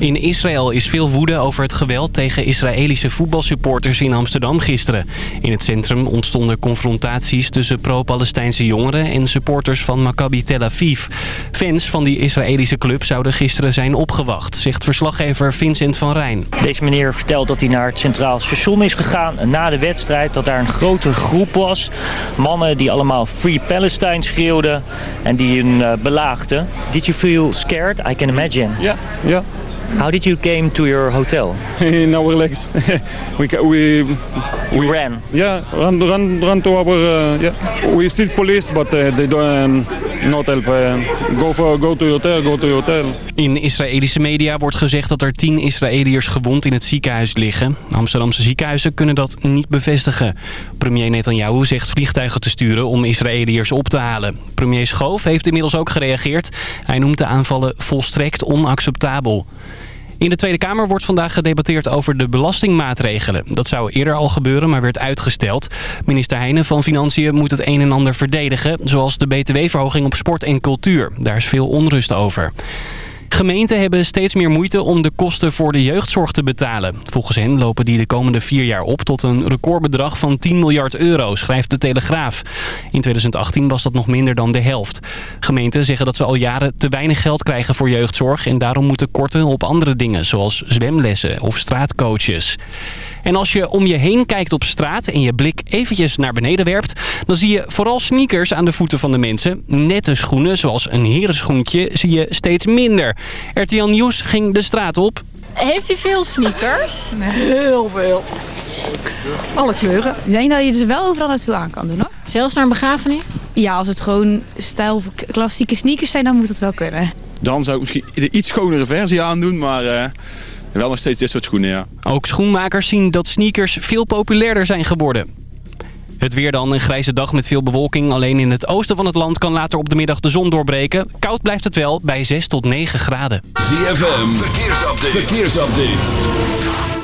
In Israël is veel woede over het geweld tegen Israëlische voetbalsupporters in Amsterdam gisteren. In het centrum ontstonden confrontaties tussen pro-Palestijnse jongeren en supporters van Maccabi Tel Aviv. Fans van die Israëlische club zouden gisteren zijn opgewacht, zegt verslaggever Vincent van Rijn. Deze meneer vertelt dat hij naar het centraal station is gegaan na de wedstrijd. Dat daar een grote groep was. Mannen die allemaal Free Palestine schreeuwden en die hun eh, belaagden. Did you feel scared? I can imagine. Ja, ja. How did you came to your hotel? In our legs. we, we, we ran. Yeah, run, run, run to our. Uh, yeah. We see police, but uh, they don't. Um, not help. Eh, go, for, go to hotel, go to hotel. In Israëlische media wordt gezegd dat er tien Israëliërs gewond in het ziekenhuis liggen. Amsterdamse ziekenhuizen kunnen dat niet bevestigen. Premier Netanyahu zegt vliegtuigen te sturen om Israëliërs op te halen. Premier Schoof heeft inmiddels ook gereageerd. Hij noemt de aanvallen volstrekt onacceptabel. In de Tweede Kamer wordt vandaag gedebatteerd over de belastingmaatregelen. Dat zou eerder al gebeuren, maar werd uitgesteld. Minister Heijnen van Financiën moet het een en ander verdedigen... zoals de btw-verhoging op sport en cultuur. Daar is veel onrust over. Gemeenten hebben steeds meer moeite om de kosten voor de jeugdzorg te betalen. Volgens hen lopen die de komende vier jaar op tot een recordbedrag van 10 miljard euro, schrijft de Telegraaf. In 2018 was dat nog minder dan de helft. Gemeenten zeggen dat ze al jaren te weinig geld krijgen voor jeugdzorg en daarom moeten korten op andere dingen zoals zwemlessen of straatcoaches. En als je om je heen kijkt op straat en je blik eventjes naar beneden werpt... dan zie je vooral sneakers aan de voeten van de mensen. Nette schoenen, zoals een herenschoentje, zie je steeds minder. RTL Nieuws ging de straat op. Heeft u veel sneakers? Heel veel. Alle kleuren. Ik denk dat je ze wel overal naartoe aan kan doen hoor. Zelfs naar een begrafenis? Ja, als het gewoon stijl klassieke sneakers zijn, dan moet het wel kunnen. Dan zou ik misschien de iets schonere versie aandoen, maar... Eh, wel nog steeds dit soort schoenen, ja. Ook schoenmakers zien dat sneakers veel populairder zijn geworden. Het weer dan, een grijze dag met veel bewolking. Alleen in het oosten van het land kan later op de middag de zon doorbreken. Koud blijft het wel bij 6 tot 9 graden. ZFM, verkeersupdate.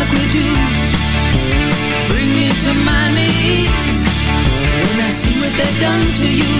like we do Bring me to my knees When I see what they've done to you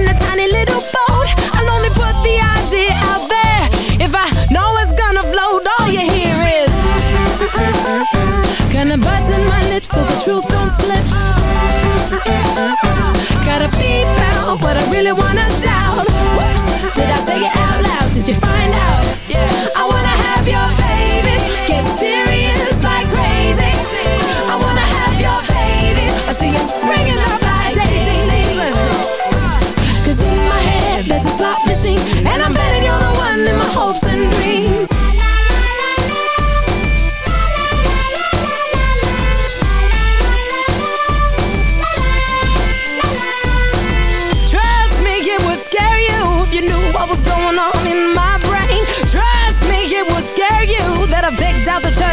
in a tiny little boat. I'll only put the idea out there. If I know it's gonna float, all you hear is Gonna button my lips so the truth don't slip. got out I really wanna shout. Whoops, did I say it out?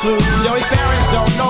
clues. Joey's parents don't know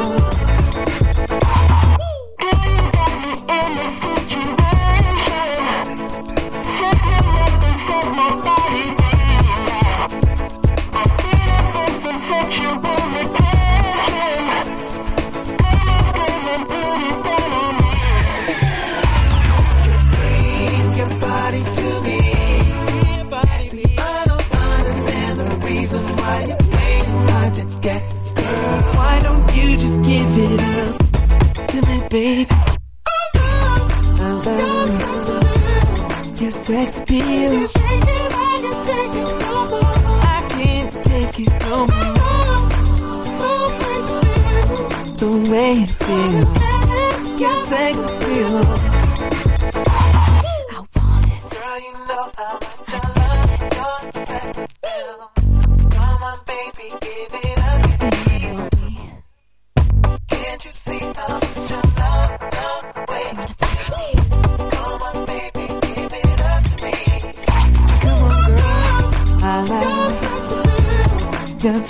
baby. I'm Um, your sex appeal. I can't take it no more. The way you feel. Your sex appeal. I want it. Girl, you know I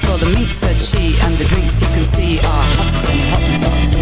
for the minks, said she, and the drinks you can see are hotter than hot tots.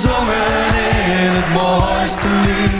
gezongen in het mooiste lied